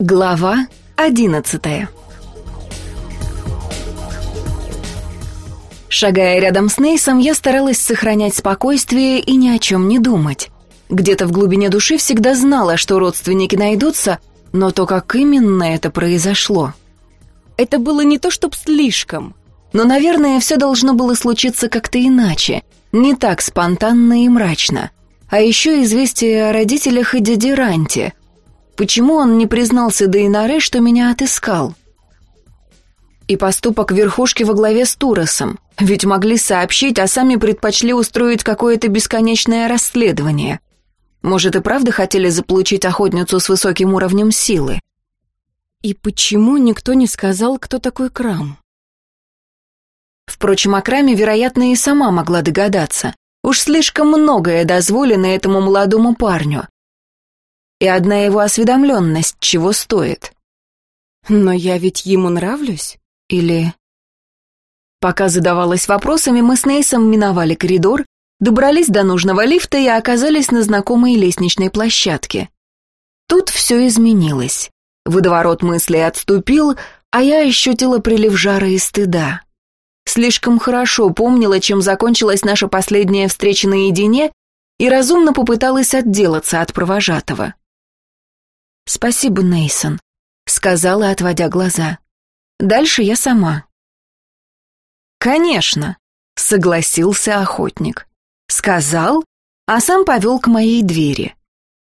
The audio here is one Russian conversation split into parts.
Глава одиннадцатая Шагая рядом с Нейсом, я старалась сохранять спокойствие и ни о чем не думать. Где-то в глубине души всегда знала, что родственники найдутся, но то, как именно это произошло. Это было не то чтоб слишком, но, наверное, все должно было случиться как-то иначе, не так спонтанно и мрачно. А еще известие о родителях и дяде Ранте — Почему он не признался Дейнаре, что меня отыскал? И поступок верхушки во главе с Туросом. Ведь могли сообщить, а сами предпочли устроить какое-то бесконечное расследование. Может, и правда хотели заполучить охотницу с высоким уровнем силы? И почему никто не сказал, кто такой Крам? Впрочем, о Краме, вероятно, и сама могла догадаться. Уж слишком многое дозволено этому молодому парню и одна его осведомленность чего стоит. Но я ведь ему нравлюсь? Или... Пока задавалась вопросами, мы с Нейсом миновали коридор, добрались до нужного лифта и оказались на знакомой лестничной площадке. Тут все изменилось. Водоворот мыслей отступил, а я ощутила прилив жара и стыда. Слишком хорошо помнила, чем закончилась наша последняя встреча наедине, и разумно попыталась отделаться от провожатого. «Спасибо, Нейсон», — сказала, отводя глаза. «Дальше я сама». «Конечно», — согласился охотник. Сказал, а сам повел к моей двери.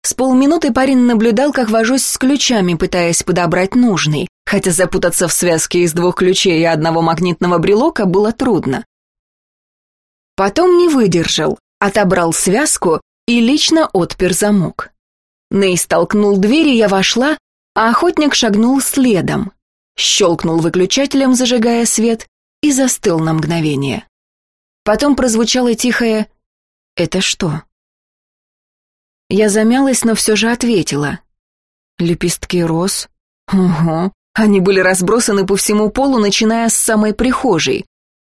С полминуты парень наблюдал, как вожусь с ключами, пытаясь подобрать нужный, хотя запутаться в связке из двух ключей и одного магнитного брелока было трудно. Потом не выдержал, отобрал связку и лично отпер замок. Ней столкнул дверь, и я вошла, а охотник шагнул следом. Щелкнул выключателем, зажигая свет, и застыл на мгновение. Потом прозвучало тихое «Это что?». Я замялась, но все же ответила. «Лепестки роз?» «Угу». Они были разбросаны по всему полу, начиная с самой прихожей.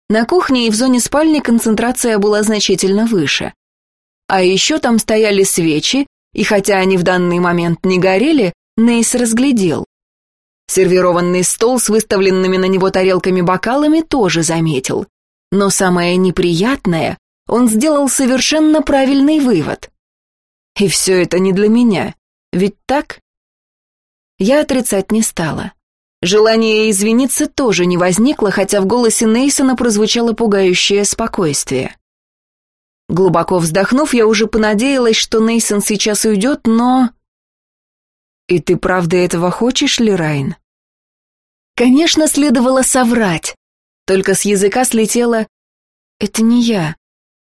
На кухне и в зоне спальни концентрация была значительно выше. А еще там стояли свечи, и хотя они в данный момент не горели, Нейс разглядел. Сервированный стол с выставленными на него тарелками-бокалами тоже заметил. Но самое неприятное, он сделал совершенно правильный вывод. И все это не для меня, ведь так? Я отрицать не стала. Желание извиниться тоже не возникло, хотя в голосе Нейсона прозвучало пугающее спокойствие. Глубоко вздохнув, я уже понадеялась, что Нейсон сейчас уйдет, но... «И ты правда этого хочешь, Лерайн?» Конечно, следовало соврать. Только с языка слетело «Это не я.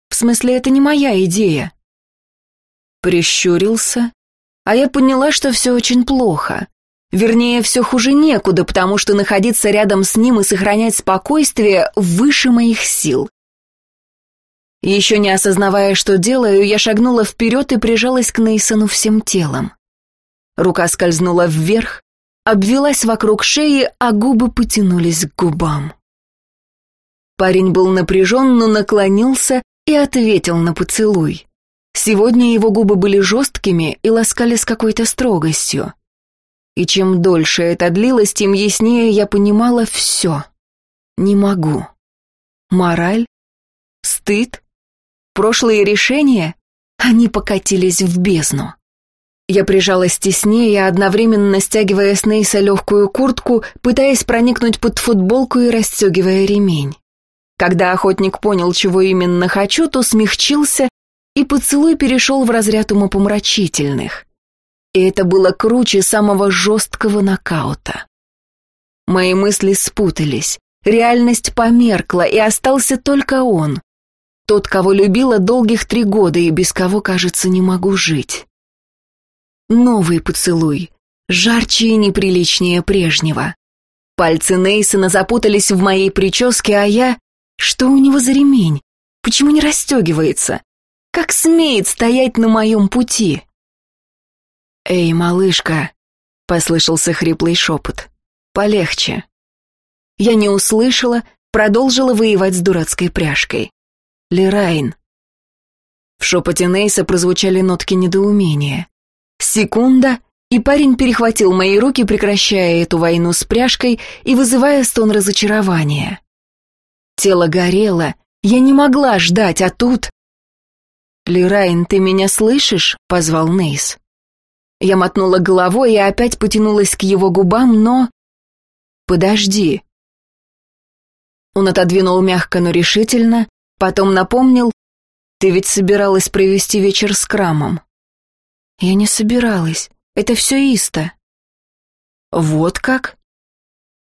В смысле, это не моя идея». Прищурился, а я поняла, что все очень плохо. Вернее, все хуже некуда, потому что находиться рядом с ним и сохранять спокойствие выше моих сил. Еще не осознавая, что делаю, я шагнула вперед и прижалась к Нейсону всем телом. Рука скользнула вверх, обвелась вокруг шеи, а губы потянулись к губам. Парень был напряжен, но наклонился и ответил на поцелуй. Сегодня его губы были жесткими и ласкали с какой-то строгостью. И чем дольше это длилось, тем яснее я понимала все. Не могу. Мораль? Стыд? Прошлые решения, они покатились в бездну. Я прижалась теснее, одновременно стягивая с Нейса легкую куртку, пытаясь проникнуть под футболку и расстегивая ремень. Когда охотник понял, чего именно хочу, то смягчился, и поцелуй перешел в разряд умопомрачительных. И это было круче самого жесткого нокаута. Мои мысли спутались, реальность померкла, и остался только он, тот, кого любила долгих три года и без кого, кажется, не могу жить. Новый поцелуй, жарче и неприличнее прежнего. Пальцы Нейсона запутались в моей прическе, а я... Что у него за ремень? Почему не расстегивается? Как смеет стоять на моем пути? «Эй, малышка!» — послышался хриплый шепот. «Полегче». Я не услышала, продолжила воевать с дурацкой пряжкой. Лерайн. В шепоте Нейса прозвучали нотки недоумения. Секунда, и парень перехватил мои руки, прекращая эту войну с пряжкой и вызывая стон разочарования. Тело горело, я не могла ждать, а тут... «Лирайн, ты меня слышишь?» — позвал Нейс. Я мотнула головой и опять потянулась к его губам, но... «Подожди». Он отодвинул мягко, но решительно, потом напомнил, «Ты ведь собиралась провести вечер с Крамом». «Я не собиралась. Это все Иста». «Вот как?»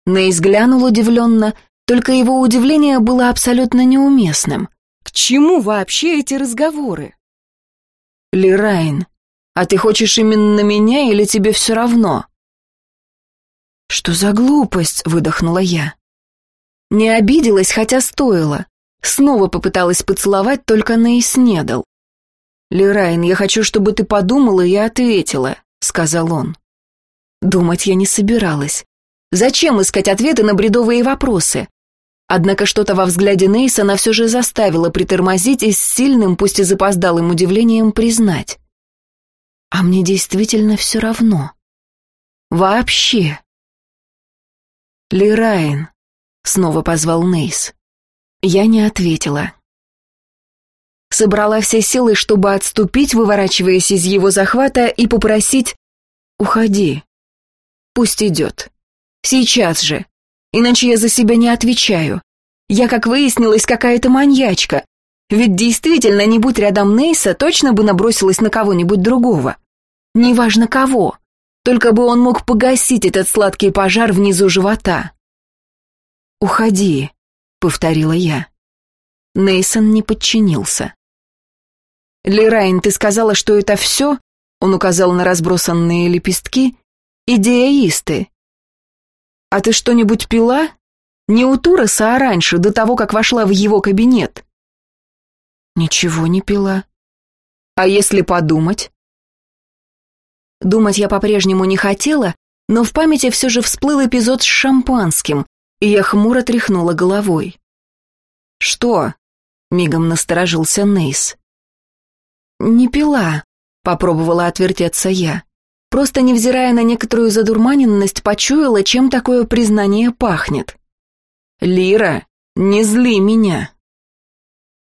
Нейс глянул удивленно, только его удивление было абсолютно неуместным. К чему вообще эти разговоры? Лирайн, а ты хочешь именно меня или тебе все равно? Что за глупость, выдохнула я. Не обиделась, хотя стоило. Снова попыталась поцеловать, только Нейс не дал. «Лирайн, я хочу, чтобы ты подумала и ответила», — сказал он. Думать я не собиралась. Зачем искать ответы на бредовые вопросы? Однако что-то во взгляде Нейсона все же заставило притормозить и с сильным, пусть и запоздалым удивлением признать. А мне действительно все равно. Вообще. «Лирайн», — снова позвал Нейс. Я не ответила. Собрала все силы, чтобы отступить, выворачиваясь из его захвата, и попросить «Уходи. Пусть идет. Сейчас же. Иначе я за себя не отвечаю. Я, как выяснилось, какая-то маньячка. Ведь действительно, не будь рядом Нейса, точно бы набросилась на кого-нибудь другого. Неважно кого. Только бы он мог погасить этот сладкий пожар внизу живота. «Уходи», — повторила я. Нейсон не подчинился. «Лерайн, ты сказала, что это все?» Он указал на разбросанные лепестки. «Идеаисты. А ты что-нибудь пила? Не у Туреса, а раньше, до того, как вошла в его кабинет». «Ничего не пила». «А если подумать?» Думать я по-прежнему не хотела, но в памяти все же всплыл эпизод с шампанским, и я хмуро тряхнула головой. «Что?» — мигом насторожился Нейс. «Не пила», — попробовала отвертеться я. Просто, невзирая на некоторую задурманенность, почуяла, чем такое признание пахнет. «Лира, не зли меня!»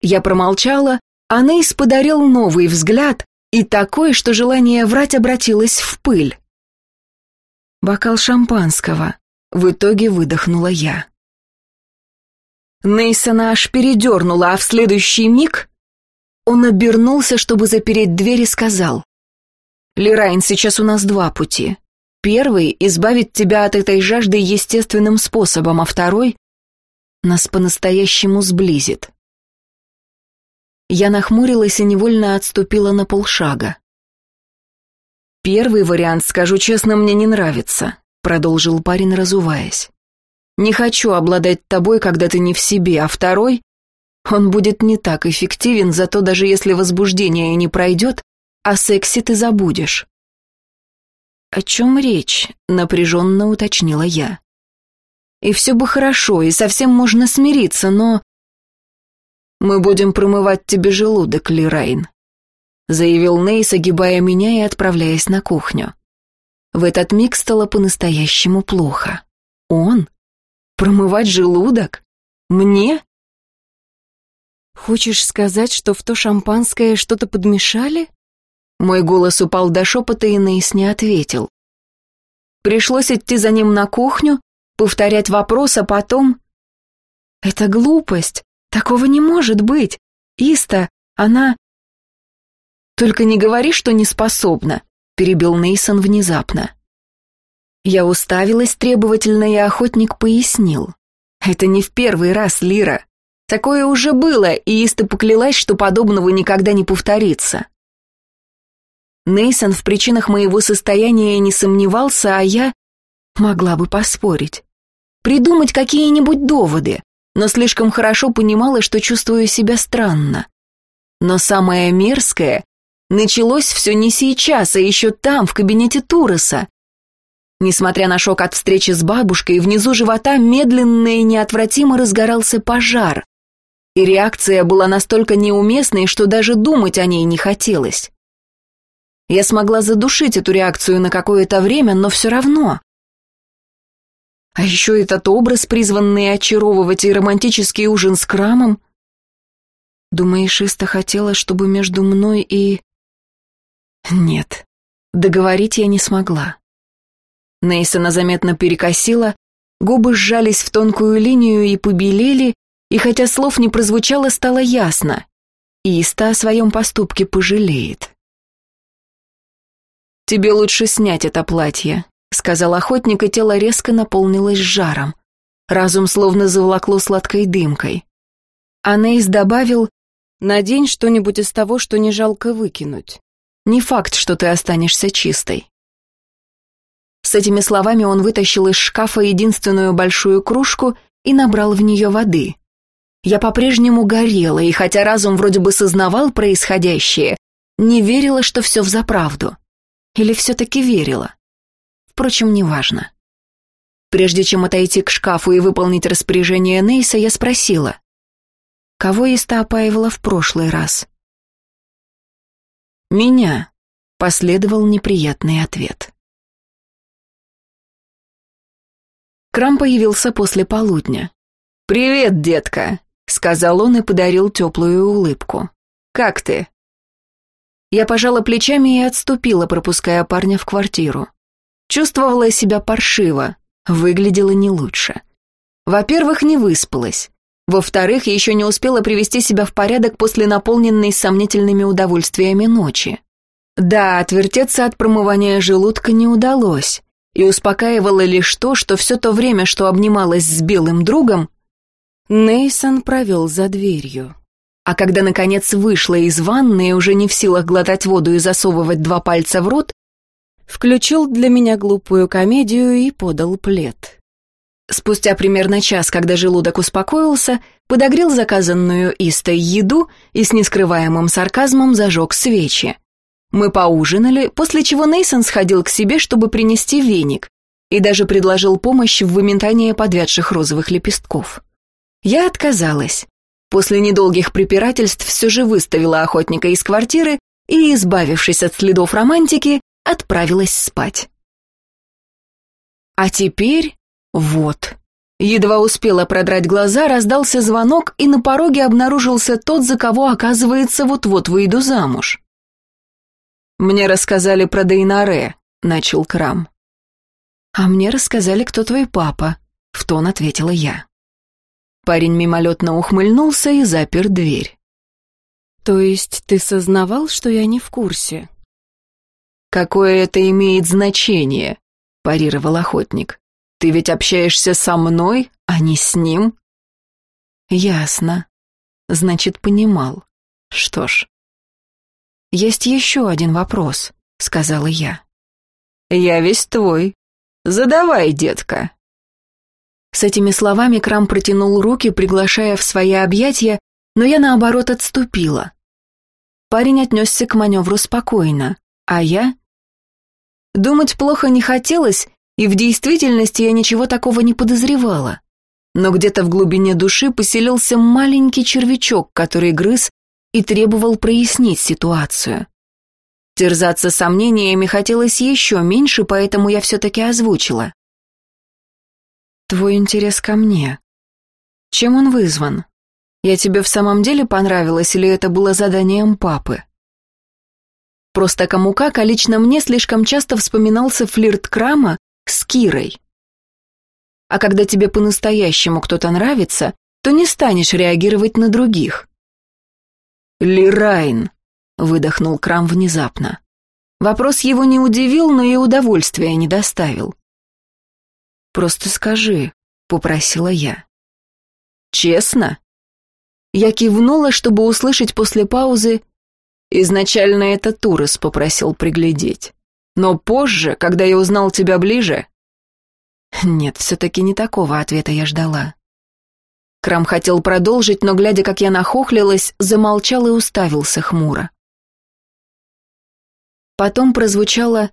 Я промолчала, а Нейс подарил новый взгляд и такой, что желание врать обратилось в пыль. Бокал шампанского. В итоге выдохнула я. Нейсона аж передернула, а в следующий миг он обернулся, чтобы запереть дверь и сказал. «Лерайн, сейчас у нас два пути. Первый — избавить тебя от этой жажды естественным способом, а второй — нас по-настоящему сблизит». Я нахмурилась и невольно отступила на полшага. «Первый вариант, скажу честно, мне не нравится», — продолжил парень, разуваясь. «Не хочу обладать тобой, когда ты не в себе, а второй он будет не так эффективен, зато даже если возбуждение не пройдет, о сексе ты забудешь. «О чем речь?» — напряженно уточнила я. «И все бы хорошо, и совсем можно смириться, но...» «Мы будем промывать тебе желудок, Лирайн», — заявил Нейс, огибая меня и отправляясь на кухню. В этот миг стало по-настоящему плохо. «Он? Промывать желудок? Мне?» «Хочешь сказать, что в то шампанское что-то подмешали?» Мой голос упал до шепота, и Нейс не ответил. Пришлось идти за ним на кухню, повторять вопрос, а потом... «Это глупость. Такого не может быть. Иста, она...» «Только не говори, что не способна», — перебил Нейсон внезапно. Я уставилась требовательно, и охотник пояснил. «Это не в первый раз, Лира. Такое уже было, и Иста поклялась, что подобного никогда не повторится. Нейсон в причинах моего состояния не сомневался, а я могла бы поспорить. Придумать какие-нибудь доводы, но слишком хорошо понимала, что чувствую себя странно. Но самое мерзкое началось все не сейчас, а еще там, в кабинете Туреса. Несмотря на шок от встречи с бабушкой, внизу живота медленно и неотвратимо разгорался пожар и реакция была настолько неуместной, что даже думать о ней не хотелось. Я смогла задушить эту реакцию на какое-то время, но все равно. А еще этот образ, призванный очаровывать и романтический ужин с Крамом. Думаешь, Иста хотела, чтобы между мной и... Нет, договорить я не смогла. Нейсона заметно перекосила, губы сжались в тонкую линию и побелели, и хотя слов не прозвучало, стало ясно. Иста о своем поступке пожалеет. «Тебе лучше снять это платье», — сказал охотник, и тело резко наполнилось жаром. Разум словно заволокло сладкой дымкой. Анейс добавил, «Надень что-нибудь из того, что не жалко выкинуть. Не факт, что ты останешься чистой». С этими словами он вытащил из шкафа единственную большую кружку и набрал в нее воды. Я по-прежнему горела, и хотя разум вроде бы сознавал происходящее, не верила, что все взаправду. Или все-таки верила? Впрочем, неважно. Прежде чем отойти к шкафу и выполнить распоряжение Нейса, я спросила, кого Иста опаивала в прошлый раз? «Меня», — последовал неприятный ответ. Крам появился после полудня. «Привет, детка», — сказал он и подарил теплую улыбку. «Как ты?» Я пожала плечами и отступила, пропуская парня в квартиру. Чувствовала себя паршиво, выглядела не лучше. Во-первых, не выспалась. Во-вторых, еще не успела привести себя в порядок после наполненной сомнительными удовольствиями ночи. Да, отвертеться от промывания желудка не удалось, и успокаивало лишь то, что все то время, что обнималась с белым другом, Нейсон провел за дверью. А когда, наконец, вышла из ванны, уже не в силах глотать воду и засовывать два пальца в рот, включил для меня глупую комедию и подал плед. Спустя примерно час, когда желудок успокоился, подогрел заказанную Истой еду и с нескрываемым сарказмом зажег свечи. Мы поужинали, после чего Нейсон сходил к себе, чтобы принести веник, и даже предложил помощь в выметании подвядших розовых лепестков. Я отказалась. После недолгих препирательств все же выставила охотника из квартиры и, избавившись от следов романтики, отправилась спать. А теперь вот. Едва успела продрать глаза, раздался звонок, и на пороге обнаружился тот, за кого, оказывается, вот-вот выйду замуж. «Мне рассказали про Дейнаре», — начал Крам. «А мне рассказали, кто твой папа», — в тон ответила я. Парень мимолетно ухмыльнулся и запер дверь. «То есть ты сознавал, что я не в курсе?» «Какое это имеет значение?» – парировал охотник. «Ты ведь общаешься со мной, а не с ним?» «Ясно. Значит, понимал. Что ж». «Есть еще один вопрос», — сказала я. «Я весь твой. Задавай, детка». С этими словами Крам протянул руки, приглашая в свои объятия, но я, наоборот, отступила. Парень отнесся к маневру спокойно, а я... Думать плохо не хотелось, и в действительности я ничего такого не подозревала. Но где-то в глубине души поселился маленький червячок, который грыз и требовал прояснить ситуацию. Терзаться сомнениями хотелось еще меньше, поэтому я все-таки озвучила. Твой интерес ко мне. Чем он вызван? Я тебе в самом деле понравилась или это было заданием папы? Просто кому как, а лично мне слишком часто вспоминался флирт Крама с Кирой. А когда тебе по-настоящему кто-то нравится, то не станешь реагировать на других. «Лирайн», — выдохнул Крам внезапно. Вопрос его не удивил, но и удовольствия не доставил. «Просто скажи», — попросила я. «Честно?» Я кивнула, чтобы услышать после паузы. Изначально это Турес попросил приглядеть. Но позже, когда я узнал тебя ближе... Нет, все-таки не такого ответа я ждала. Крам хотел продолжить, но, глядя, как я нахохлилась, замолчал и уставился хмуро. Потом прозвучало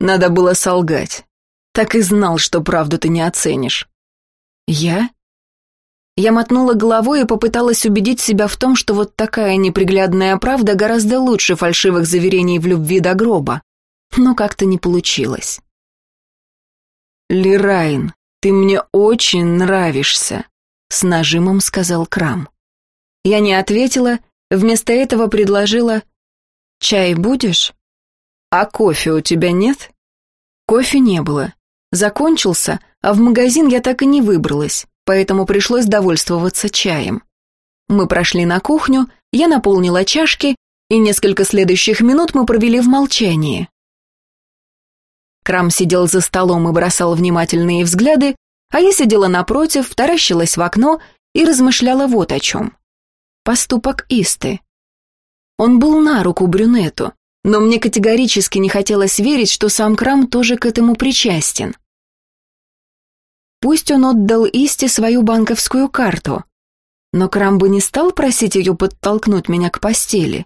«надо было солгать». Так и знал, что правду ты не оценишь. Я? Я мотнула головой и попыталась убедить себя в том, что вот такая неприглядная правда гораздо лучше фальшивых заверений в любви до гроба. Но как-то не получилось. «Лирайн, ты мне очень нравишься», — с нажимом сказал Крам. Я не ответила, вместо этого предложила «Чай будешь?» «А кофе у тебя нет?» Кофе не было. Закончился, а в магазин я так и не выбралась поэтому пришлось довольствоваться чаем. Мы прошли на кухню, я наполнила чашки, и несколько следующих минут мы провели в молчании. Крам сидел за столом и бросал внимательные взгляды, а я сидела напротив, таращилась в окно и размышляла вот о чем. Поступок Исты. Он был на руку брюнету, но мне категорически не хотелось верить, что сам Крам тоже к этому причастен. Пусть он отдал Исте свою банковскую карту, но Крам бы не стал просить ее подтолкнуть меня к постели.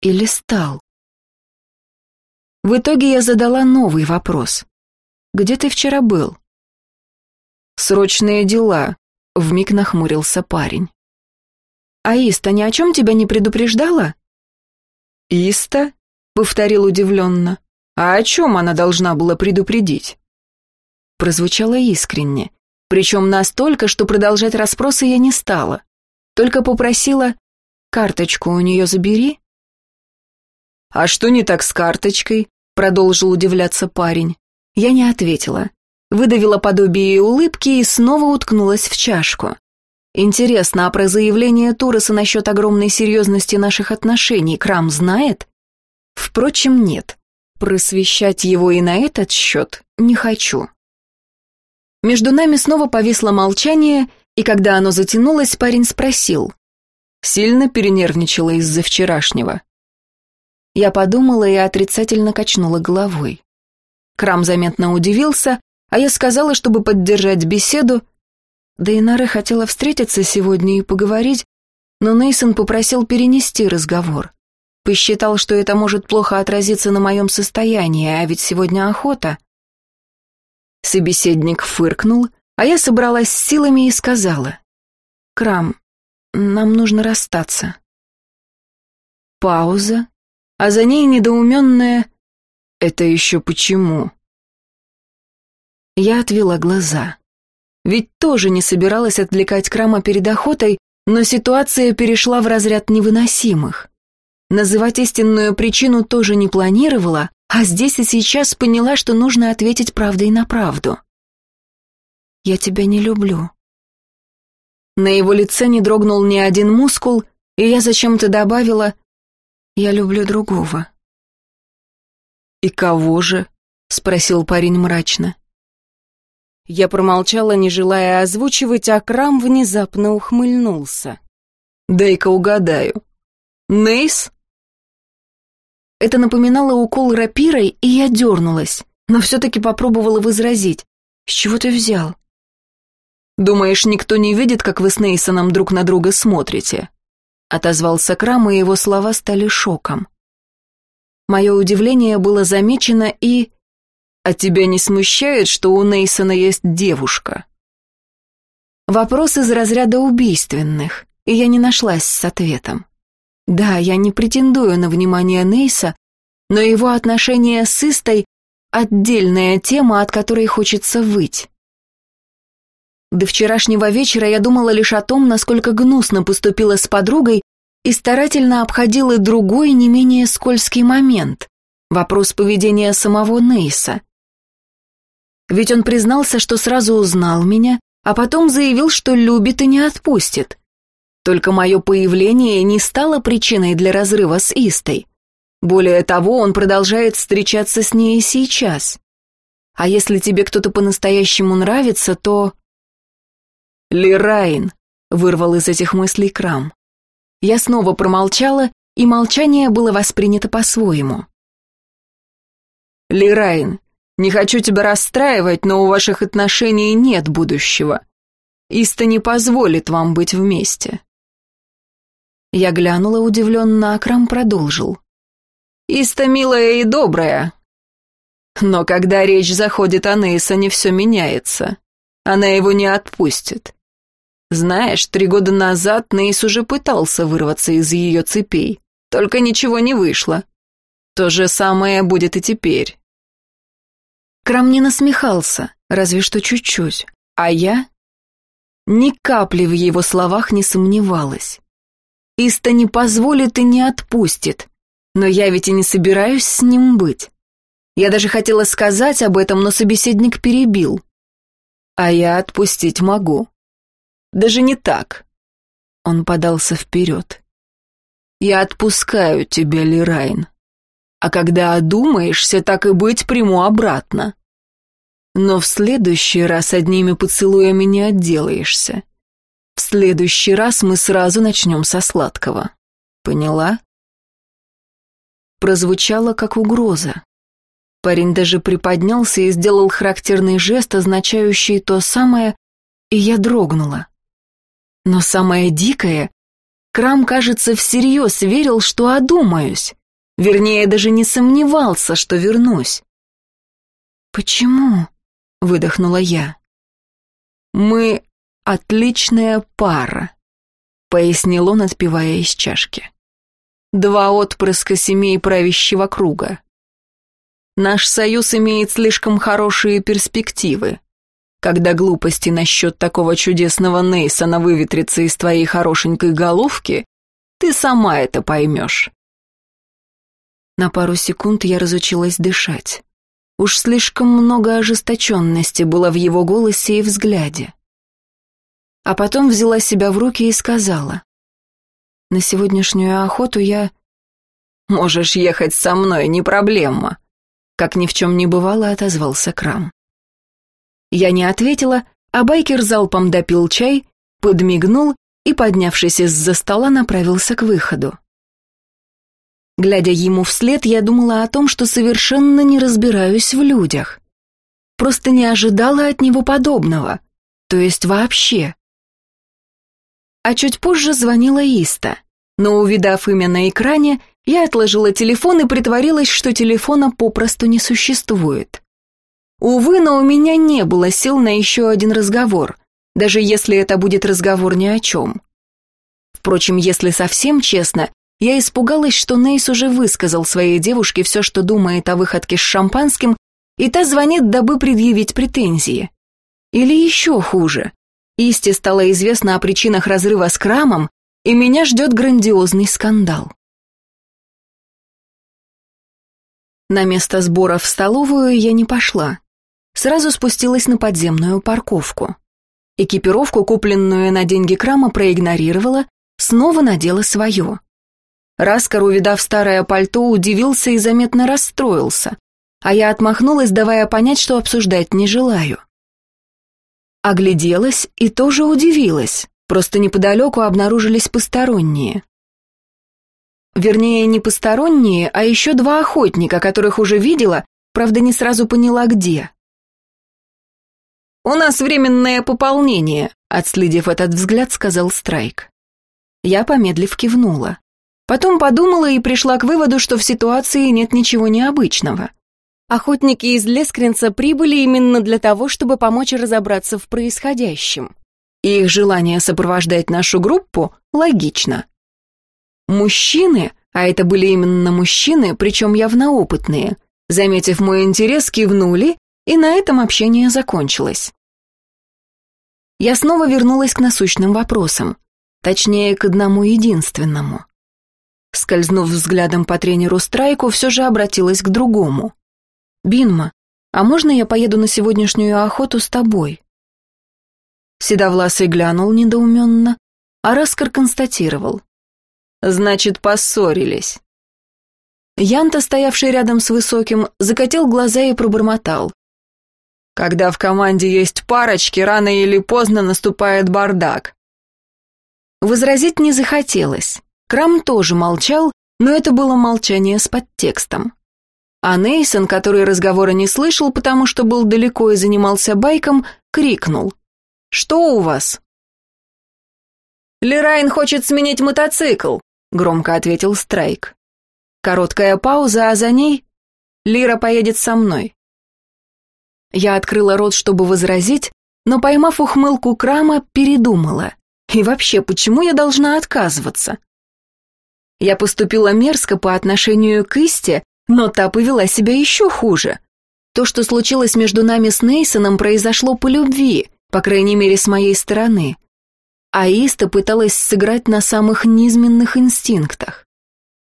Или стал? В итоге я задала новый вопрос. «Где ты вчера был?» «Срочные дела», — вмиг нахмурился парень. «А Иста ни о чем тебя не предупреждала?» «Иста?» — повторил удивленно. «А о чем она должна была предупредить?» прозвучало искренне, причем настолько, что продолжать расспросы я не стала, только попросила «карточку у нее забери». «А что не так с карточкой?» — продолжил удивляться парень. Я не ответила, выдавила подобие улыбки и снова уткнулась в чашку. Интересно, а про заявление Туреса насчет огромной серьезности наших отношений Крам знает? Впрочем, нет. Просвещать его и на этот счет не хочу. Между нами снова повисло молчание, и когда оно затянулось, парень спросил. Сильно перенервничала из-за вчерашнего. Я подумала и отрицательно качнула головой. Крам заметно удивился, а я сказала, чтобы поддержать беседу. Да и Нара хотела встретиться сегодня и поговорить, но Нейсон попросил перенести разговор. Посчитал, что это может плохо отразиться на моем состоянии, а ведь сегодня охота. Собеседник фыркнул, а я собралась с силами и сказала. «Крам, нам нужно расстаться». Пауза, а за ней недоуменная «Это еще почему?» Я отвела глаза. Ведь тоже не собиралась отвлекать Крама перед охотой, но ситуация перешла в разряд невыносимых. Называть истинную причину тоже не планировала, а здесь и сейчас поняла, что нужно ответить правдой на правду. «Я тебя не люблю». На его лице не дрогнул ни один мускул, и я зачем-то добавила «Я люблю другого». «И кого же?» — спросил парень мрачно. Я промолчала, не желая озвучивать, а Крам внезапно ухмыльнулся. «Дай-ка угадаю. Нейс?» Это напоминало укол рапирой, и я дернулась, но все-таки попробовала возразить. «С чего ты взял?» «Думаешь, никто не видит, как вы с Нейсоном друг на друга смотрите?» Отозвался Крам, и его слова стали шоком. Мое удивление было замечено и... «А тебя не смущает, что у Нейсона есть девушка?» Вопрос из разряда убийственных, и я не нашлась с ответом. Да, я не претендую на внимание Нейса, но его отношения с Истой — отдельная тема, от которой хочется выть. До вчерашнего вечера я думала лишь о том, насколько гнусно поступила с подругой и старательно обходила другой, не менее скользкий момент — вопрос поведения самого Нейса. Ведь он признался, что сразу узнал меня, а потом заявил, что любит и не отпустит. Только мое появление не стало причиной для разрыва с Истой. Более того, он продолжает встречаться с ней сейчас. А если тебе кто-то по-настоящему нравится, то... «Лирайн», — вырвал из этих мыслей Крам. Я снова промолчала, и молчание было воспринято по-своему. «Лирайн, не хочу тебя расстраивать, но у ваших отношений нет будущего. Иста не позволит вам быть вместе. Я глянула удивленно, а Крам продолжил. «Иста милая и добрая. Но когда речь заходит о Нейсоне, все меняется. Она его не отпустит. Знаешь, три года назад Нейс уже пытался вырваться из ее цепей, только ничего не вышло. То же самое будет и теперь. Крам не насмехался, разве что чуть-чуть, а я ни капли в его словах не сомневалась. Иста не позволит и не отпустит, но я ведь и не собираюсь с ним быть. Я даже хотела сказать об этом, но собеседник перебил. А я отпустить могу. Даже не так. Он подался вперед. Я отпускаю тебя, Лирайн. А когда одумаешься, так и быть, приму обратно. Но в следующий раз одними поцелуями не отделаешься. В следующий раз мы сразу начнем со сладкого. Поняла? Прозвучало как угроза. Парень даже приподнялся и сделал характерный жест, означающий то самое, и я дрогнула. Но самое дикое, Крам, кажется, всерьез верил, что одумаюсь. Вернее, даже не сомневался, что вернусь. «Почему?» — выдохнула я. «Мы отличная пара», — пояснил он, отпивая из чашки. «Два отпрыска семей правящего круга. Наш союз имеет слишком хорошие перспективы. Когда глупости насчет такого чудесного Нейсона выветрятся из твоей хорошенькой головки, ты сама это поймешь». На пару секунд я разучилась дышать. Уж слишком много ожесточенности было в его голосе и взгляде. А потом взяла себя в руки и сказала. «На сегодняшнюю охоту я...» «Можешь ехать со мной, не проблема», — как ни в чем не бывало, отозвался Крам. Я не ответила, а байкер залпом допил чай, подмигнул и, поднявшись из-за стола, направился к выходу. Глядя ему вслед, я думала о том, что совершенно не разбираюсь в людях. Просто не ожидала от него подобного, то есть вообще. А чуть позже звонила Иста, но, увидав имя на экране, я отложила телефон и притворилась, что телефона попросту не существует. Увы, но у меня не было сил на еще один разговор, даже если это будет разговор ни о чем. Впрочем, если совсем честно, я испугалась, что Нейс уже высказал своей девушке все, что думает о выходке с шампанским, и та звонит, дабы предъявить претензии. Или еще хуже. Исти стало известно о причинах разрыва с Крамом, и меня ждет грандиозный скандал. На место сбора в столовую я не пошла. Сразу спустилась на подземную парковку. Экипировку, купленную на деньги Крама, проигнорировала, снова надела свое. Раскар, увидав старое пальто, удивился и заметно расстроился, а я отмахнулась, давая понять, что обсуждать не желаю. Огляделась и тоже удивилась, просто неподалеку обнаружились посторонние. Вернее, не посторонние, а еще два охотника, которых уже видела, правда, не сразу поняла, где. «У нас временное пополнение», — отследив этот взгляд, сказал Страйк. Я, помедлив, кивнула. Потом подумала и пришла к выводу, что в ситуации нет ничего необычного. Охотники из Лескринца прибыли именно для того, чтобы помочь разобраться в происходящем. И их желание сопровождать нашу группу логично. Мужчины, а это были именно мужчины, причем явно опытные, заметив мой интерес, кивнули, и на этом общение закончилось. Я снова вернулась к насущным вопросам, точнее, к одному единственному. Скользнув взглядом по тренеру Страйку, все же обратилась к другому. «Бинма, а можно я поеду на сегодняшнюю охоту с тобой?» Седовласый глянул недоуменно, а Раскар констатировал. «Значит, поссорились». Янта, стоявший рядом с Высоким, закатил глаза и пробормотал. «Когда в команде есть парочки, рано или поздно наступает бардак». Возразить не захотелось. Крам тоже молчал, но это было молчание с подтекстом. А Нейсон, который разговора не слышал, потому что был далеко и занимался байком, крикнул. «Что у вас?» «Лерайн хочет сменить мотоцикл», — громко ответил Страйк. Короткая пауза, а за ней «Лира поедет со мной». Я открыла рот, чтобы возразить, но, поймав ухмылку Крама, передумала. И вообще, почему я должна отказываться? Я поступила мерзко по отношению к Исте, но та повела себя еще хуже. То, что случилось между нами с Нейсоном, произошло по любви, по крайней мере, с моей стороны. А Иста пыталась сыграть на самых низменных инстинктах.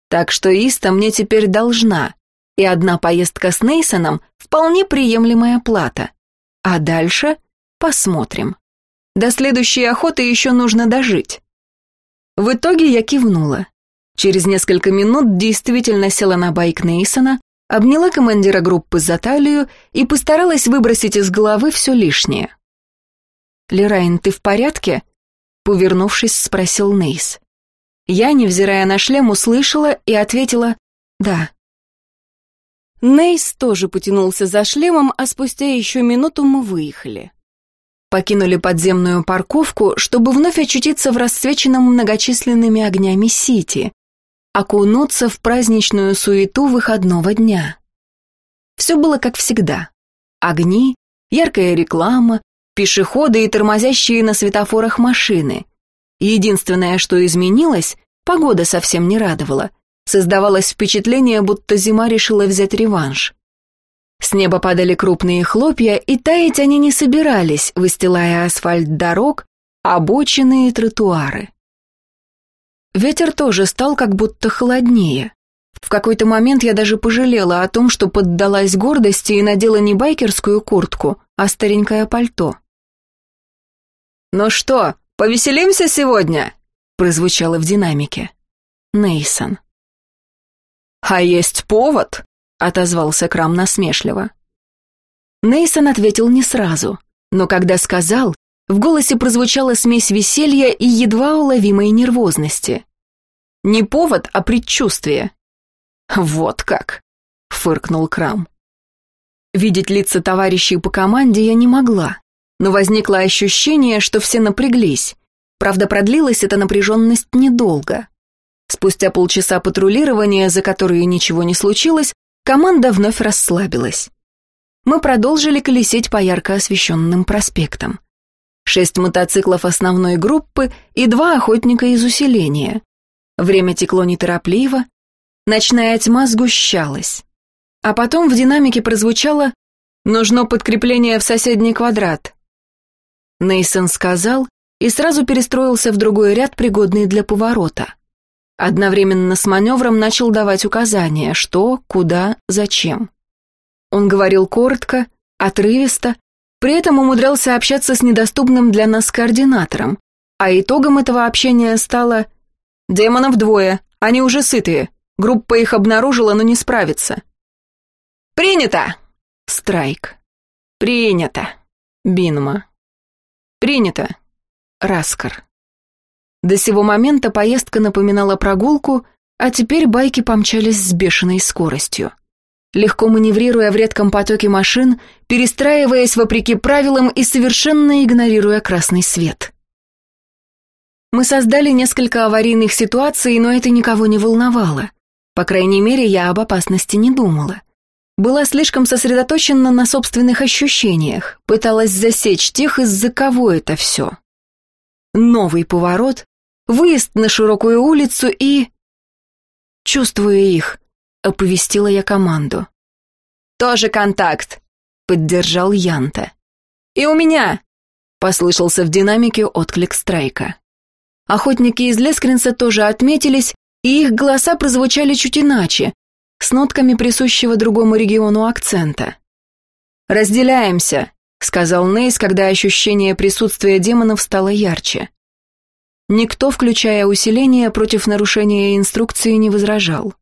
Так что Иста мне теперь должна, и одна поездка с Нейсоном – вполне приемлемая плата. А дальше посмотрим. До следующей охоты еще нужно дожить. В итоге я кивнула. Через несколько минут действительно села на байк Нейсона, обняла командира группы за талию и постаралась выбросить из головы все лишнее. «Лерайн, ты в порядке?» Повернувшись, спросил Нейс. Я, невзирая на шлем, услышала и ответила «да». Нейс тоже потянулся за шлемом, а спустя еще минуту мы выехали. Покинули подземную парковку, чтобы вновь очутиться в расцвеченном многочисленными огнями Сити, окунуться в праздничную суету выходного дня. Все было как всегда. Огни, яркая реклама, пешеходы и тормозящие на светофорах машины. Единственное, что изменилось, погода совсем не радовала. Создавалось впечатление, будто зима решила взять реванш. С неба падали крупные хлопья, и таять они не собирались, выстилая асфальт дорог, обочины и тротуары. Ветер тоже стал как будто холоднее. В какой-то момент я даже пожалела о том, что поддалась гордости и надела не байкерскую куртку, а старенькое пальто. «Ну что, повеселимся сегодня?» прозвучало в динамике. Нейсон. «А есть повод?» — отозвался Крам насмешливо. Нейсон ответил не сразу, но когда сказал, в голосе прозвучала смесь веселья и едва уловимой нервозности. Не повод, а предчувствие. «Вот как!» — фыркнул Крам. Видеть лица товарищей по команде я не могла, но возникло ощущение, что все напряглись. Правда, продлилась эта напряженность недолго. Спустя полчаса патрулирования, за которые ничего не случилось, команда вновь расслабилась. Мы продолжили колесить по ярко освещенным проспектам. Шесть мотоциклов основной группы и два охотника из усиления. Время текло неторопливо, ночная тьма сгущалась. А потом в динамике прозвучало «Нужно подкрепление в соседний квадрат». Нейсон сказал и сразу перестроился в другой ряд, пригодный для поворота. Одновременно с маневром начал давать указания, что, куда, зачем. Он говорил коротко, отрывисто, при этом умудрялся общаться с недоступным для нас координатором, а итогом этого общения стало «Демонов двое, они уже сытые, группа их обнаружила, но не справится». «Принято!» Страйк. «Принято!» Бинма. «Принято!» Раскар. До сего момента поездка напоминала прогулку, а теперь байки помчались с бешеной скоростью. Легко маневрируя в редком потоке машин, перестраиваясь вопреки правилам и совершенно игнорируя красный свет. Мы создали несколько аварийных ситуаций, но это никого не волновало. По крайней мере, я об опасности не думала. Была слишком сосредоточена на собственных ощущениях, пыталась засечь тех, из-за кого это все. Новый поворот, выезд на широкую улицу и... «Чувствую их», — оповестила я команду. «Тоже контакт», — поддержал Янта. «И у меня!» — послышался в динамике отклик страйка. Охотники из Лескринса тоже отметились, и их голоса прозвучали чуть иначе, с нотками присущего другому региону акцента. «Разделяемся», — сказал Нейс, когда ощущение присутствия демонов стало ярче. Никто, включая усиление, против нарушения инструкции не возражал.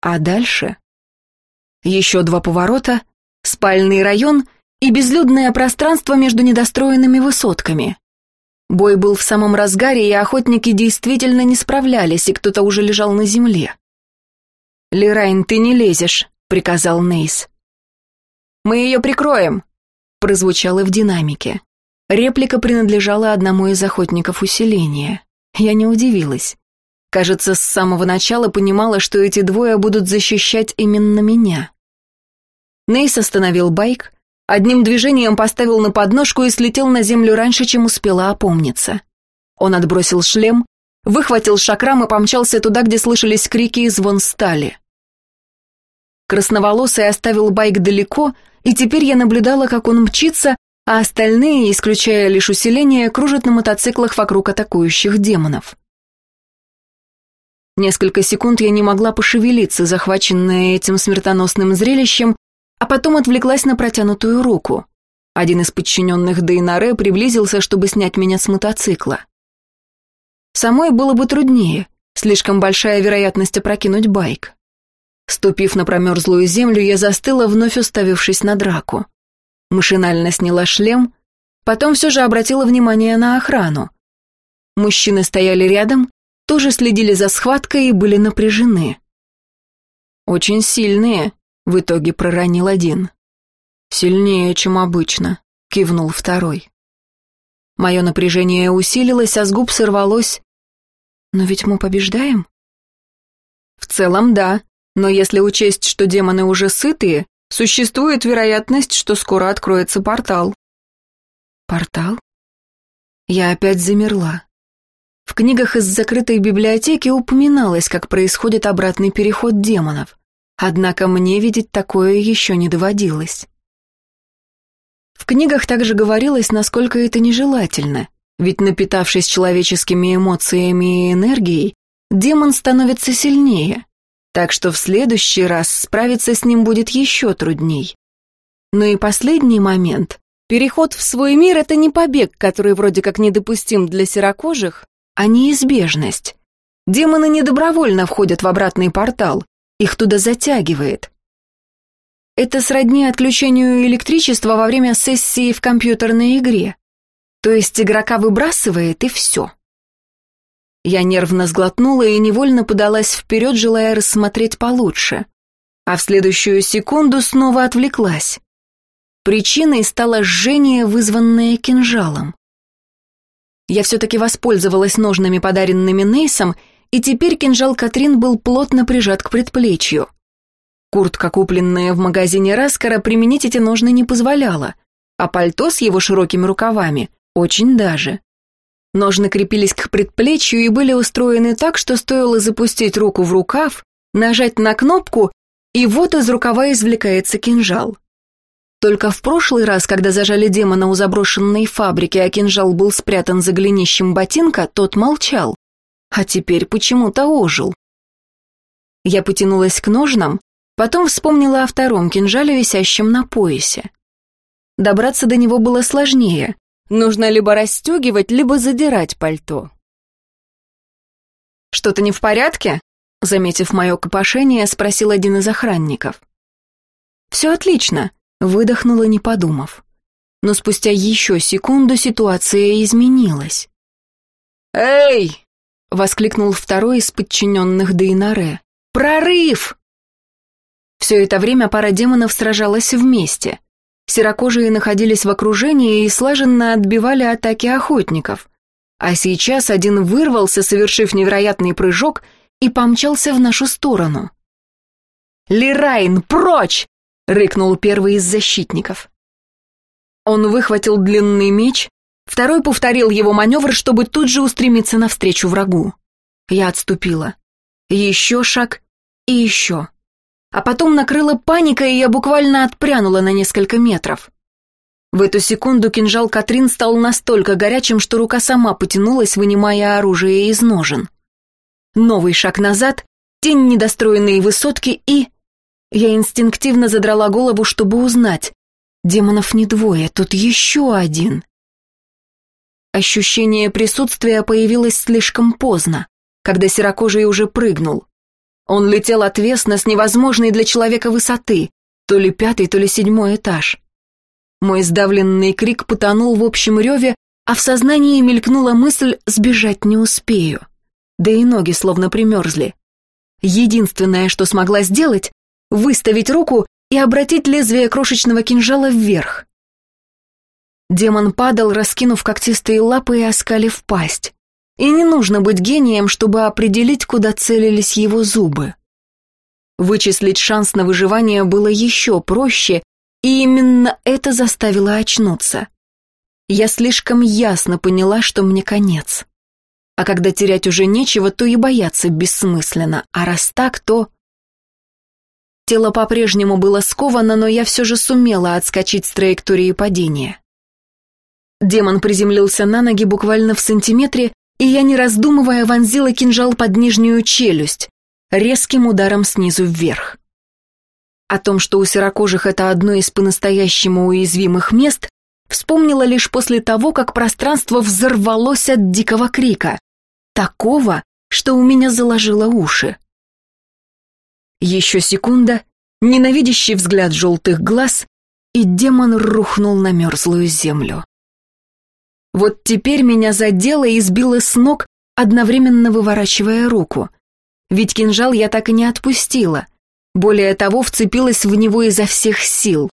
А дальше? Еще два поворота, спальный район и безлюдное пространство между недостроенными высотками. Бой был в самом разгаре, и охотники действительно не справлялись, и кто-то уже лежал на земле. «Лерайн, ты не лезешь», — приказал Нейс. «Мы ее прикроем», — прозвучало в динамике. Реплика принадлежала одному из охотников усиления. Я не удивилась. Кажется, с самого начала понимала, что эти двое будут защищать именно меня. Нейс остановил байк, одним движением поставил на подножку и слетел на землю раньше, чем успела опомниться. Он отбросил шлем, выхватил шакрам и помчался туда, где слышались крики и звон стали. Красноволосый оставил байк далеко, и теперь я наблюдала, как он мчится, а остальные, исключая лишь усиление, кружат на мотоциклах вокруг атакующих демонов. Несколько секунд я не могла пошевелиться, захваченная этим смертоносным зрелищем, а потом отвлеклась на протянутую руку. Один из подчиненных Дейнаре приблизился, чтобы снять меня с мотоцикла. Самой было бы труднее, слишком большая вероятность опрокинуть байк. Ступив на промерзлую землю, я застыла, вновь уставившись на драку. Машинально сняла шлем, потом все же обратила внимание на охрану. Мужчины стояли рядом, тоже следили за схваткой и были напряжены. «Очень сильные», — в итоге проронил один. «Сильнее, чем обычно», — кивнул второй. Мое напряжение усилилось, а с губ сорвалось. «Но ведь мы побеждаем?» «В целом, да, но если учесть, что демоны уже сытые, Существует вероятность, что скоро откроется портал. Портал? Я опять замерла. В книгах из закрытой библиотеки упоминалось, как происходит обратный переход демонов. Однако мне видеть такое еще не доводилось. В книгах также говорилось, насколько это нежелательно, ведь напитавшись человеческими эмоциями и энергией, демон становится сильнее, так что в следующий раз справиться с ним будет еще трудней. Ну и последний момент. Переход в свой мир — это не побег, который вроде как недопустим для серокожих, а неизбежность. Демоны недобровольно входят в обратный портал, их туда затягивает. Это сродни отключению электричества во время сессии в компьютерной игре. То есть игрока выбрасывает и все. Я нервно сглотнула и невольно подалась вперед, желая рассмотреть получше. А в следующую секунду снова отвлеклась. Причиной стало жжение, вызванное кинжалом. Я все-таки воспользовалась ножными, подаренными Нейсом, и теперь кинжал Катрин был плотно прижат к предплечью. Куртка, купленная в магазине Раскара, применить эти ножны не позволяла, а пальто с его широкими рукавами очень даже. Ножны крепились к предплечью и были устроены так, что стоило запустить руку в рукав, нажать на кнопку, и вот из рукава извлекается кинжал. Только в прошлый раз, когда зажали демона у заброшенной фабрики, а кинжал был спрятан за голенищем ботинка, тот молчал. А теперь почему-то ожил. Я потянулась к ножнам, потом вспомнила о втором кинжале, висящем на поясе. Добраться до него было сложнее. Нужно либо расстегивать, либо задирать пальто. «Что-то не в порядке?» Заметив мое копошение, спросил один из охранников. «Все отлично», — выдохнула, не подумав. Но спустя еще секунду ситуация изменилась. «Эй!» — воскликнул второй из подчиненных Дейнаре. «Прорыв!» Все это время пара демонов сражалась вместе. Серокожие находились в окружении и слаженно отбивали атаки охотников. А сейчас один вырвался, совершив невероятный прыжок, и помчался в нашу сторону. «Лирайн, прочь!» — рыкнул первый из защитников. Он выхватил длинный меч, второй повторил его маневр, чтобы тут же устремиться навстречу врагу. Я отступила. Еще шаг и еще а потом накрыла паника, и я буквально отпрянула на несколько метров. В эту секунду кинжал Катрин стал настолько горячим, что рука сама потянулась, вынимая оружие из ножен. Новый шаг назад, тень недостроенной высотки и... Я инстинктивно задрала голову, чтобы узнать. Демонов не двое, тут еще один. Ощущение присутствия появилось слишком поздно, когда серокожий уже прыгнул. Он летел отвесно с невозможной для человека высоты, то ли пятый, то ли седьмой этаж. Мой сдавленный крик потонул в общем реве, а в сознании мелькнула мысль «сбежать не успею». Да и ноги словно примерзли. Единственное, что смогла сделать, выставить руку и обратить лезвие крошечного кинжала вверх. Демон падал, раскинув когтистые лапы и оскалив пасть. И не нужно быть гением, чтобы определить, куда целились его зубы. Вычислить шанс на выживание было еще проще, и именно это заставило очнуться. Я слишком ясно поняла, что мне конец. А когда терять уже нечего, то и бояться бессмысленно, а раз так, то... Тело по-прежнему было сковано, но я все же сумела отскочить с траектории падения. Демон приземлился на ноги буквально в сантиметре, и я, не раздумывая, вонзила кинжал под нижнюю челюсть, резким ударом снизу вверх. О том, что у серокожих это одно из по-настоящему уязвимых мест, вспомнила лишь после того, как пространство взорвалось от дикого крика. Такого, что у меня заложило уши. Еще секунда, ненавидящий взгляд желтых глаз, и демон рухнул на мерзлую землю. Вот теперь меня задело и сбило с ног, одновременно выворачивая руку. Ведь кинжал я так и не отпустила. Более того, вцепилась в него изо всех сил.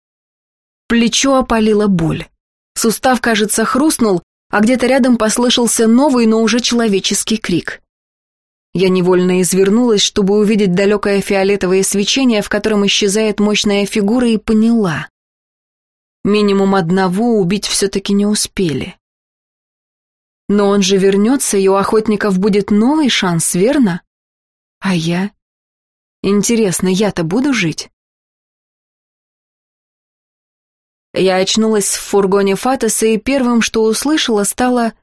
Плечо опалило боль. Сустав, кажется, хрустнул, а где-то рядом послышался новый, но уже человеческий крик. Я невольно извернулась, чтобы увидеть далекое фиолетовое свечение, в котором исчезает мощная фигура, и поняла. Минимум одного убить все-таки не успели. Но он же вернется, и у охотников будет новый шанс, верно? А я? Интересно, я-то буду жить? Я очнулась в фургоне Фатоса, и первым, что услышала, стало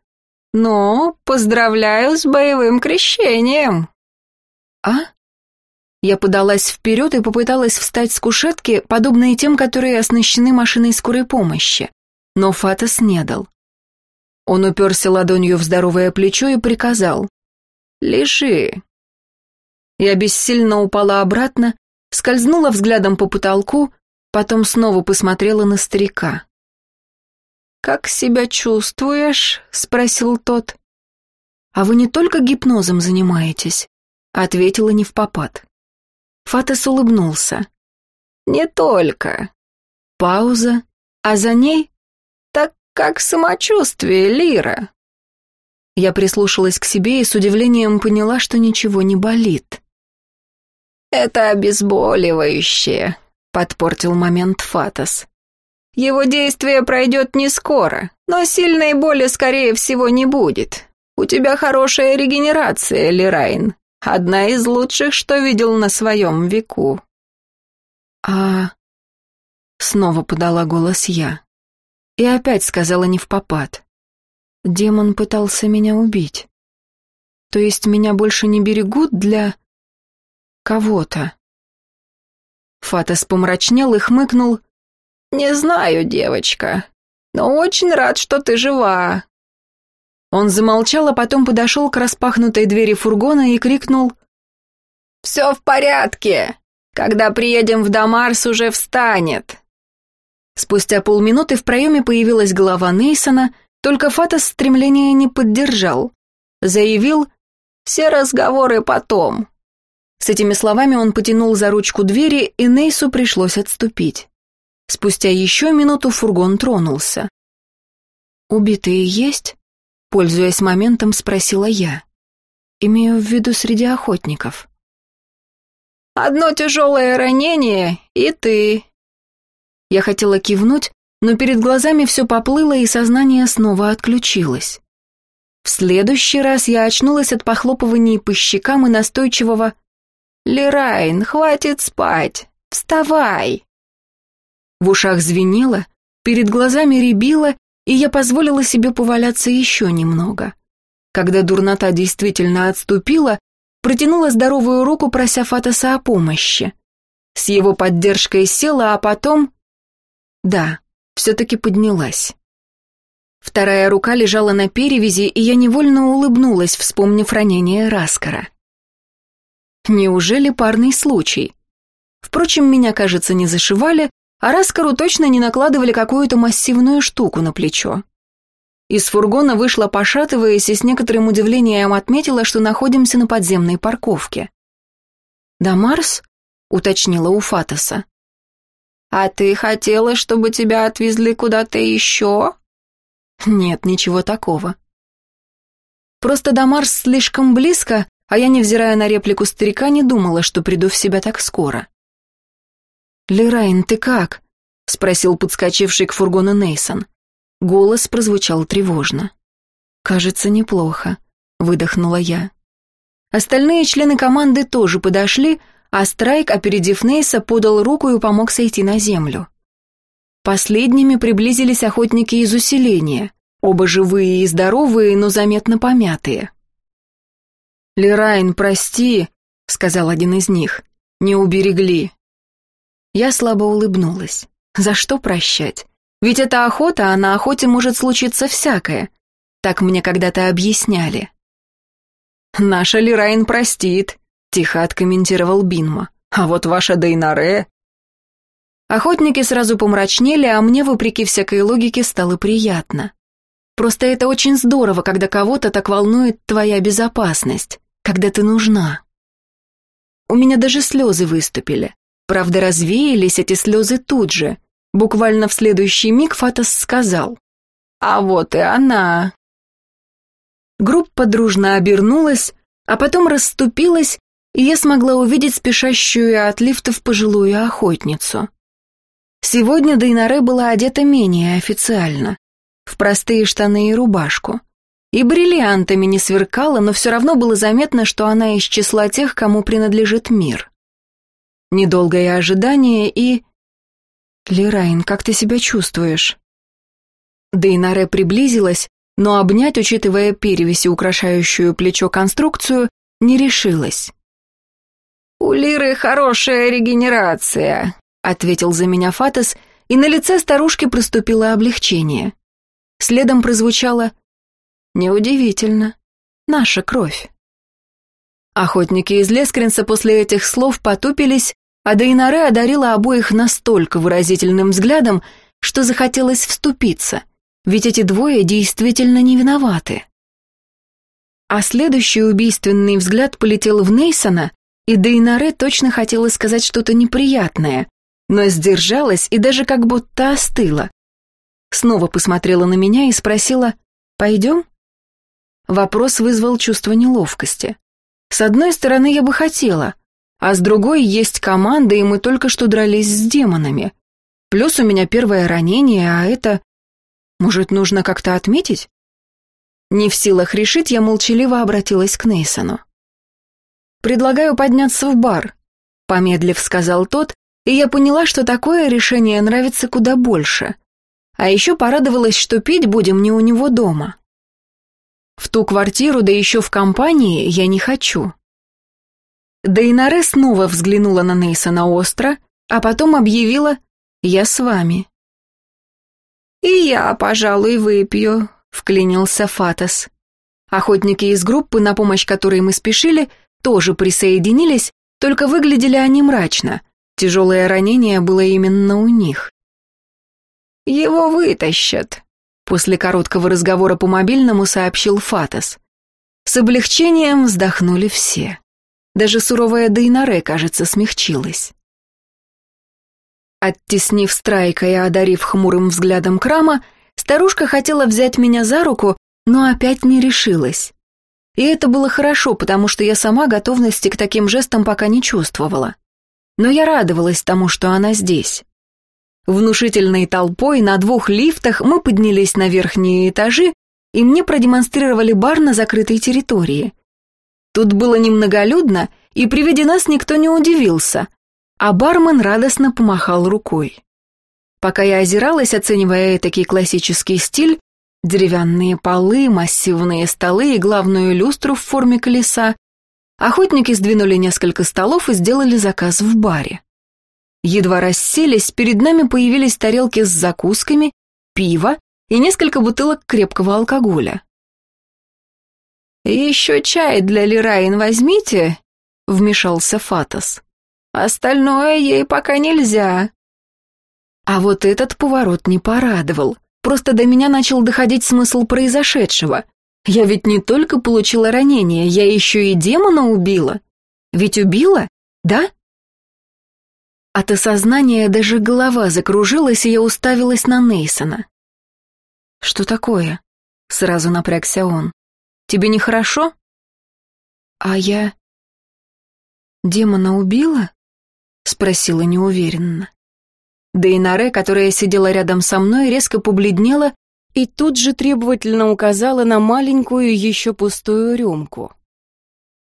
«Ну, поздравляю с боевым крещением!» «А?» Я подалась вперед и попыталась встать с кушетки, подобные тем, которые оснащены машиной скорой помощи. Но Фатос не дал. Он уперся ладонью в здоровое плечо и приказал «Лежи». Я бессильно упала обратно, скользнула взглядом по потолку, потом снова посмотрела на старика. «Как себя чувствуешь?» — спросил тот. «А вы не только гипнозом занимаетесь?» — ответила не в попад. Фатес улыбнулся. «Не только». Пауза, а за ней «Так как самочувствие, Лира?» Я прислушалась к себе и с удивлением поняла, что ничего не болит. «Это обезболивающее», — подпортил момент Фатос. Его действие пройдет не скоро, но сильной боли, скорее всего, не будет. У тебя хорошая регенерация, Лирайн. Одна из лучших, что видел на своем веку. А... Снова подала голос я. И опять сказала не в попад. Демон пытался меня убить. То есть меня больше не берегут для... кого-то. Фатас помрачнел и хмыкнул, «Не знаю, девочка, но очень рад, что ты жива». Он замолчал, а потом подошел к распахнутой двери фургона и крикнул «Все в порядке! Когда приедем в Дамарс, уже встанет!» Спустя полминуты в проеме появилась голова Нейсона, только Фатас стремление не поддержал. Заявил «Все разговоры потом». С этими словами он потянул за ручку двери, и Нейсу пришлось отступить. Спустя еще минуту фургон тронулся. «Убитые есть?» — пользуясь моментом, спросила я. «Имею в виду среди охотников». «Одно тяжелое ранение, и ты». Я хотела кивнуть, но перед глазами все поплыло, и сознание снова отключилось. В следующий раз я очнулась от похлопываний по щекам и настойчивого «Лерайн, хватит спать! Вставай!» В ушах звенело, перед глазами рябило, и я позволила себе поваляться еще немного. Когда дурнота действительно отступила, протянула здоровую руку, прося Фатаса о помощи. С его поддержкой села, а потом... Да, все-таки поднялась. Вторая рука лежала на перевязи, и я невольно улыбнулась, вспомнив ранение Раскара. Неужели парный случай? Впрочем, меня, кажется, не зашивали, а Раскару точно не накладывали какую-то массивную штуку на плечо. Из фургона вышла, пошатываясь, и с некоторым удивлением отметила, что находимся на подземной парковке. «Да Марс?» — уточнила у Фатоса. «А ты хотела, чтобы тебя отвезли куда-то еще?» «Нет, ничего такого. Просто до Марс слишком близко, а я, невзирая на реплику старика, не думала, что приду в себя так скоро. «Лерайн, ты как?» — спросил подскочивший к фургону Нейсон. Голос прозвучал тревожно. «Кажется, неплохо. — выдохнула я. Остальные члены команды тоже подошли, а Страйк, опередив Нейса, подал руку и помог сойти на землю. Последними приблизились охотники из усиления, оба живые и здоровые, но заметно помятые. «Лерайн, прости», — сказал один из них, — «не уберегли». Я слабо улыбнулась. «За что прощать? Ведь это охота, а на охоте может случиться всякое. Так мне когда-то объясняли». «Наша Лерайн простит», — тихо откомментировал Бинма. «А вот ваша Дейнаре...» Охотники сразу помрачнели, а мне, вопреки всякой логике, стало приятно. Просто это очень здорово, когда кого-то так волнует твоя безопасность, когда ты нужна. У меня даже слезы выступили. Правда, развеялись эти слезы тут же. Буквально в следующий миг Фатас сказал. «А вот и она!» Группа дружно обернулась, а потом расступилась, и я смогла увидеть спешащую от лифтов пожилую охотницу. Сегодня Дейнаре была одета менее официально, в простые штаны и рубашку. И бриллиантами не сверкала, но все равно было заметно, что она из числа тех, кому принадлежит мир. Недолгое ожидание и... «Лерайн, как ты себя чувствуешь?» Дейнаре приблизилась, но обнять, учитывая перевеси, украшающую плечо конструкцию, не решилась. «У Лиры хорошая регенерация», — ответил за меня Фатас, и на лице старушки проступило облегчение. Следом прозвучало «Неудивительно. Наша кровь». Охотники из Лескринса после этих слов потупились, а Дейнаре одарила обоих настолько выразительным взглядом, что захотелось вступиться, ведь эти двое действительно не виноваты. А следующий убийственный взгляд полетел в Нейсона, и Дейнаре точно хотела сказать что-то неприятное, но сдержалась и даже как будто остыла. Снова посмотрела на меня и спросила «Пойдем?» Вопрос вызвал чувство неловкости. С одной стороны, я бы хотела, а с другой есть команда, и мы только что дрались с демонами. Плюс у меня первое ранение, а это... Может, нужно как-то отметить? Не в силах решить, я молчаливо обратилась к Нейсону. «Предлагаю подняться в бар», — помедлив сказал тот, и я поняла, что такое решение нравится куда больше. А еще порадовалась, что пить будем не у него дома. В ту квартиру, да еще в компании, я не хочу. Дейнаре снова взглянула на Нейсона остро, а потом объявила «Я с вами». «И я, пожалуй, выпью», — вклинился Фатас. Охотники из группы, на помощь которой мы спешили, тоже присоединились, только выглядели они мрачно. Тяжелое ранение было именно у них. «Его вытащат», — после короткого разговора по мобильному сообщил Фатас. С облегчением вздохнули все. Даже суровая Дейнаре, кажется, смягчилась. Оттеснив страйка и одарив хмурым взглядом Крама, старушка хотела взять меня за руку, но опять не решилась. И это было хорошо, потому что я сама готовности к таким жестам пока не чувствовала. Но я радовалась тому, что она здесь. Внушительной толпой на двух лифтах мы поднялись на верхние этажи, и мне продемонстрировали бар на закрытой территории. Тут было немноголюдно, и при виде нас никто не удивился, а бармен радостно помахал рукой. Пока я озиралась, оценивая этакий классический стиль, деревянные полы, массивные столы и главную люстру в форме колеса, охотники сдвинули несколько столов и сделали заказ в баре. Едва расселись, перед нами появились тарелки с закусками, пиво и несколько бутылок крепкого алкоголя. «Еще чай для Лираин возьмите», — вмешался Фатас. Остальное ей пока нельзя. А вот этот поворот не порадовал. Просто до меня начал доходить смысл произошедшего. Я ведь не только получила ранение, я еще и демона убила. Ведь убила, да? От осознания даже голова закружилась, и я уставилась на Нейсона. «Что такое?» — сразу напрягся он. «Тебе нехорошо?» «А я...» «Демона убила?» спросила неуверенно. Дейнаре, которая сидела рядом со мной, резко побледнела и тут же требовательно указала на маленькую еще пустую рюмку.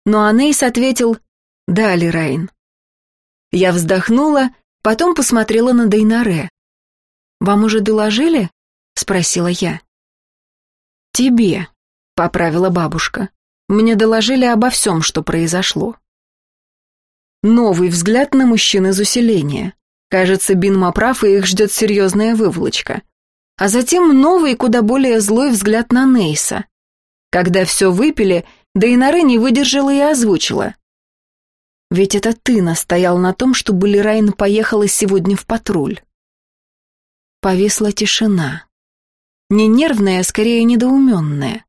Но Анейс ответил «Да, Лерайн». Я вздохнула, потом посмотрела на Дейнаре. «Вам уже доложили?» — спросила я. «Тебе», — поправила бабушка. «Мне доложили обо всем, что произошло». Новый взгляд на мужчин из усиления. Кажется, Бинма прав, и их ждет серьезная выволочка. А затем новый, куда более злой взгляд на Нейса. Когда все выпили, Дейнаре не выдержала и озвучила. «Ведь это ты настоял на том, чтобы Лерайн поехала сегодня в патруль». Повисла тишина. Не нервная, а скорее недоуменная.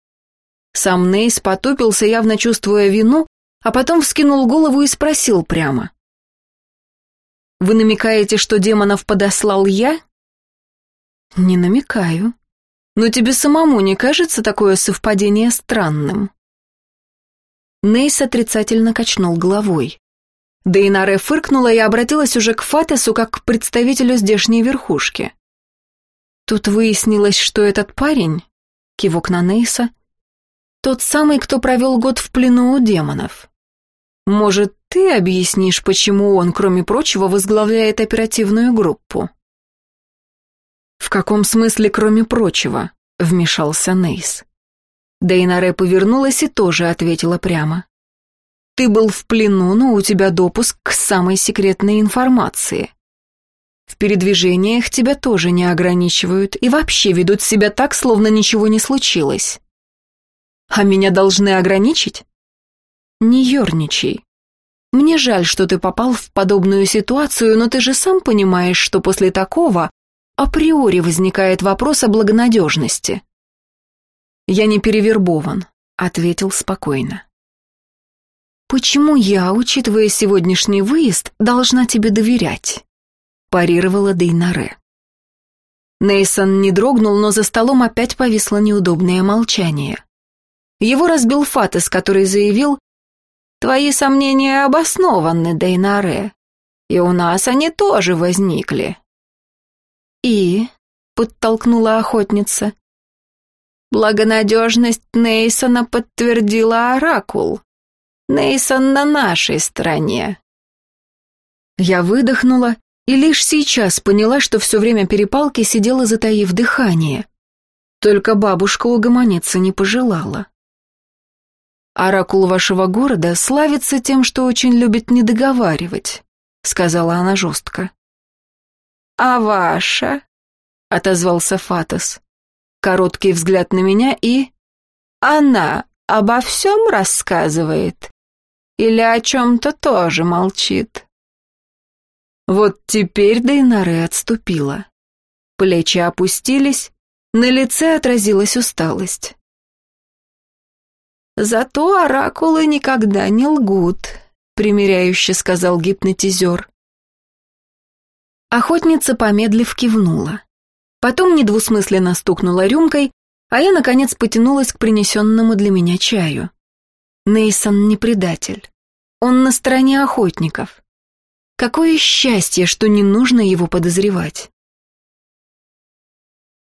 Сам Нейс потупился, явно чувствуя вину, а потом вскинул голову и спросил прямо. «Вы намекаете, что демонов подослал я?» «Не намекаю. Но тебе самому не кажется такое совпадение странным?» Нейс отрицательно качнул головой. Дейнаре фыркнула и обратилась уже к Фатесу как к представителю здешней верхушки. Тут выяснилось, что этот парень, кивок на Нейса, тот самый, кто провел год в плену у демонов. Может, ты объяснишь, почему он, кроме прочего, возглавляет оперативную группу? В каком смысле, кроме прочего? Вмешался Нейс. Дейнаре повернулась и тоже ответила прямо. «Ты был в плену, но у тебя допуск к самой секретной информации. В передвижениях тебя тоже не ограничивают и вообще ведут себя так, словно ничего не случилось. А меня должны ограничить? Не ерничай. Мне жаль, что ты попал в подобную ситуацию, но ты же сам понимаешь, что после такого априори возникает вопрос о благонадежности. «Я не перевербован», — ответил спокойно. «Почему я, учитывая сегодняшний выезд, должна тебе доверять?» — парировала Дейнаре. Нейсон не дрогнул, но за столом опять повисло неудобное молчание. Его разбил Фатес, который заявил, «Твои сомнения обоснованы, Дейнаре, и у нас они тоже возникли». «И?» — подтолкнула охотница. Благонадежность Нейсона подтвердила Оракул. Нейсон на нашей стороне. Я выдохнула и лишь сейчас поняла, что все время перепалки сидела, затаив дыхание. Только бабушка угомониться не пожелала. «Оракул вашего города славится тем, что очень любит недоговаривать», — сказала она жестко. «А ваша?» — отозвался Фатос короткий взгляд на меня и... Она обо всем рассказывает? Или о чем-то тоже молчит? Вот теперь Дейнаре отступила. Плечи опустились, на лице отразилась усталость. «Зато оракулы никогда не лгут», — примиряюще сказал гипнотизер. Охотница, помедлив, кивнула. Потом недвусмысленно стукнула рюмкой, а я, наконец, потянулась к принесенному для меня чаю. Нейсон не предатель. Он на стороне охотников. Какое счастье, что не нужно его подозревать.